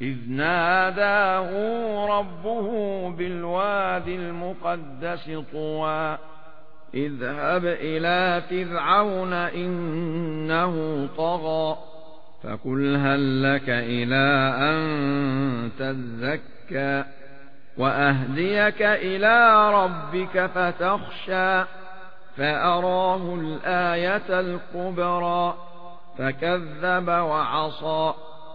إذ ناداه ربه بالواد المقدس طوى اذهب إلى فرعون إنه طغى فقل هل لك إلى أن تزكى وأهديك إلى ربك فتخشى فأراه الآية الكبرى فكذب وعصى.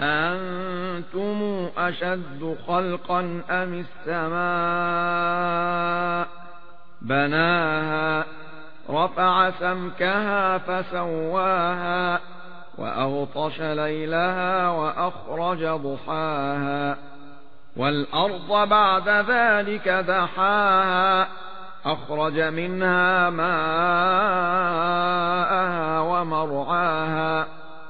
أنتم أشد خلقا أم السماء بناها رفع سمكها فسواها وأغطش ليلها وأخرج ضحاها والأرض بعد ذلك دحاها أخرج منها ماءها ومرعاها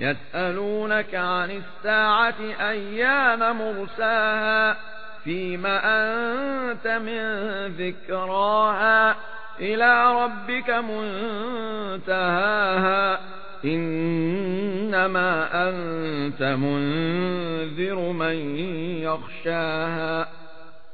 يسألونك عن الساعة أيان مرساها فيما أنت من ذكراها إلى ربك منتهاها إنما أنت منذر من يخشاها